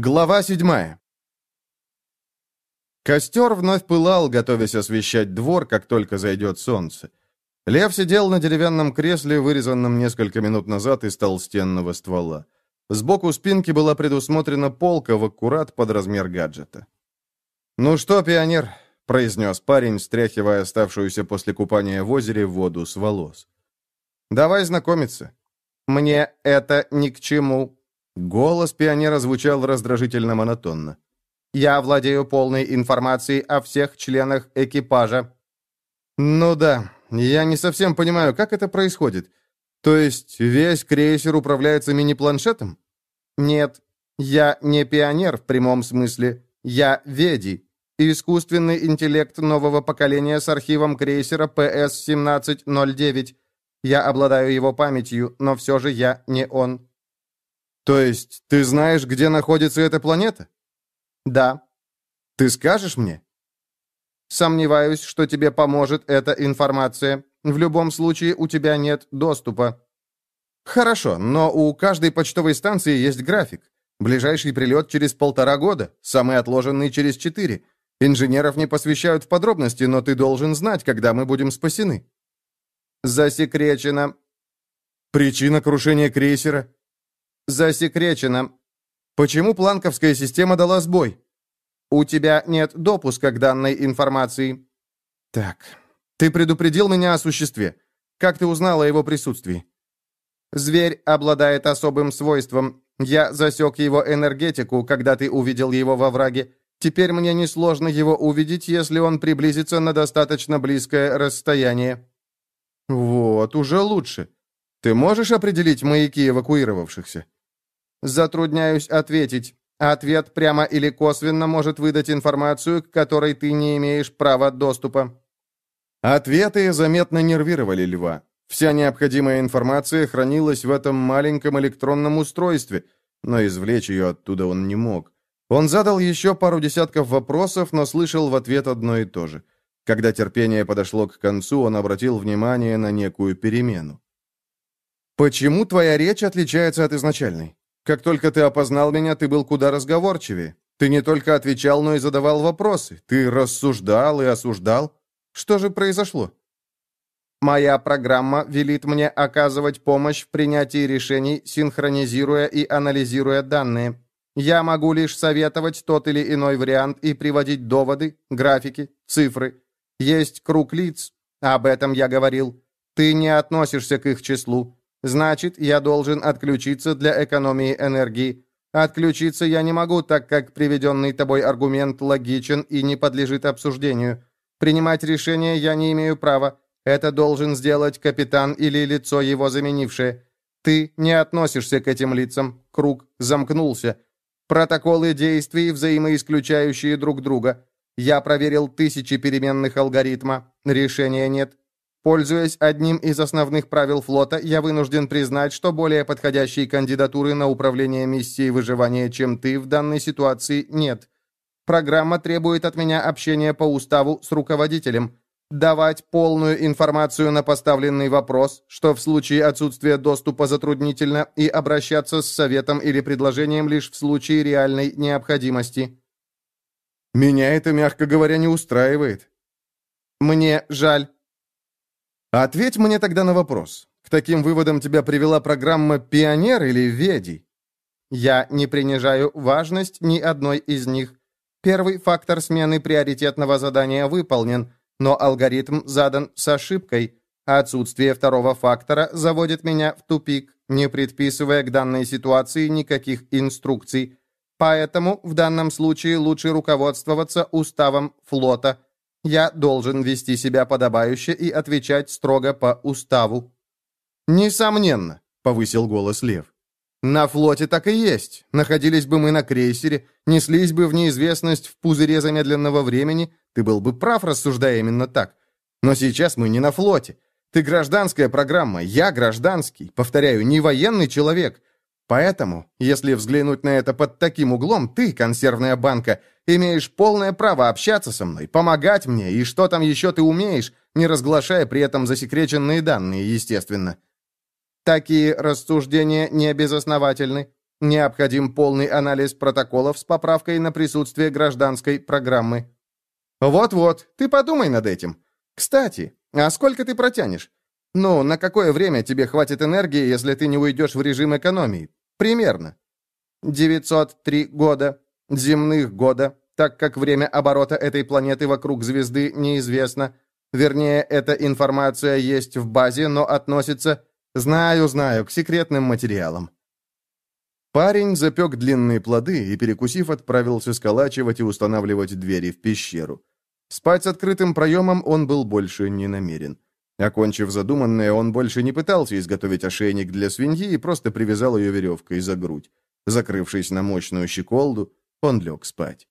Глава седьмая. Костер вновь пылал, готовясь освещать двор, как только зайдет солнце. Лев сидел на деревянном кресле, вырезанном несколько минут назад из толстенного ствола. Сбоку спинки была предусмотрена полка в аккурат под размер гаджета. «Ну что, пионер?» — произнес парень, стряхивая оставшуюся после купания в озере воду с волос. «Давай знакомиться». «Мне это ни к чему». Голос пионера звучал раздражительно монотонно. «Я владею полной информацией о всех членах экипажа». «Ну да, я не совсем понимаю, как это происходит. То есть весь крейсер управляется мини-планшетом?» «Нет, я не пионер в прямом смысле. Я Веди, искусственный интеллект нового поколения с архивом крейсера ПС-1709. Я обладаю его памятью, но все же я не он». «То есть ты знаешь, где находится эта планета?» «Да». «Ты скажешь мне?» «Сомневаюсь, что тебе поможет эта информация. В любом случае, у тебя нет доступа». «Хорошо, но у каждой почтовой станции есть график. Ближайший прилет через полтора года, самый отложенный через четыре. Инженеров не посвящают в подробности, но ты должен знать, когда мы будем спасены». «Засекречено». «Причина крушения крейсера?» «Засекречено». «Почему планковская система дала сбой?» «У тебя нет допуска к данной информации». «Так, ты предупредил меня о существе. Как ты узнал о его присутствии?» «Зверь обладает особым свойством. Я засек его энергетику, когда ты увидел его во враге. Теперь мне несложно его увидеть, если он приблизится на достаточно близкое расстояние». «Вот, уже лучше. Ты можешь определить маяки эвакуировавшихся?» «Затрудняюсь ответить. Ответ прямо или косвенно может выдать информацию, к которой ты не имеешь права доступа». Ответы заметно нервировали льва. Вся необходимая информация хранилась в этом маленьком электронном устройстве, но извлечь ее оттуда он не мог. Он задал еще пару десятков вопросов, но слышал в ответ одно и то же. Когда терпение подошло к концу, он обратил внимание на некую перемену. «Почему твоя речь отличается от изначальной? Как только ты опознал меня, ты был куда разговорчивее. Ты не только отвечал, но и задавал вопросы. Ты рассуждал и осуждал. Что же произошло?» Моя программа велит мне оказывать помощь в принятии решений, синхронизируя и анализируя данные. Я могу лишь советовать тот или иной вариант и приводить доводы, графики, цифры. Есть круг лиц, об этом я говорил. Ты не относишься к их числу. Значит, я должен отключиться для экономии энергии. Отключиться я не могу, так как приведенный тобой аргумент логичен и не подлежит обсуждению. Принимать решение я не имею права. Это должен сделать капитан или лицо его заменившее. Ты не относишься к этим лицам. Круг замкнулся. Протоколы действий, взаимоисключающие друг друга. Я проверил тысячи переменных алгоритма. Решения нет. Пользуясь одним из основных правил флота, я вынужден признать, что более подходящей кандидатуры на управление миссией выживания, чем ты в данной ситуации, нет. Программа требует от меня общения по уставу с руководителем, давать полную информацию на поставленный вопрос, что в случае отсутствия доступа затруднительно, и обращаться с советом или предложением лишь в случае реальной необходимости. Меня это, мягко говоря, не устраивает. Мне жаль. Ответь мне тогда на вопрос. К таким выводам тебя привела программа «Пионер» или «Веди»? Я не принижаю важность ни одной из них. Первый фактор смены приоритетного задания выполнен, но алгоритм задан с ошибкой, а отсутствие второго фактора заводит меня в тупик, не предписывая к данной ситуации никаких инструкций. Поэтому в данном случае лучше руководствоваться уставом флота. Я должен вести себя подобающе и отвечать строго по уставу. «Несомненно», — повысил голос Лев. На флоте так и есть. Находились бы мы на крейсере, неслись бы в неизвестность в пузыре замедленного времени, ты был бы прав, рассуждая именно так. Но сейчас мы не на флоте. Ты гражданская программа, я гражданский, повторяю, не военный человек. Поэтому, если взглянуть на это под таким углом, ты, консервная банка, имеешь полное право общаться со мной, помогать мне, и что там еще ты умеешь, не разглашая при этом засекреченные данные, естественно. Такие рассуждения не. Необходим полный анализ протоколов с поправкой на присутствие гражданской программы. Вот-вот, ты подумай над этим. Кстати, а сколько ты протянешь? Ну, на какое время тебе хватит энергии, если ты не уйдешь в режим экономии? Примерно. 903 года. Земных года, так как время оборота этой планеты вокруг звезды неизвестно. Вернее, эта информация есть в базе, но относится... Знаю, знаю, к секретным материалам. Парень запек длинные плоды и, перекусив, отправился сколачивать и устанавливать двери в пещеру. Спать с открытым проемом он был больше не намерен. Окончив задуманное, он больше не пытался изготовить ошейник для свиньи и просто привязал ее веревкой за грудь. Закрывшись на мощную щеколду, он лег спать.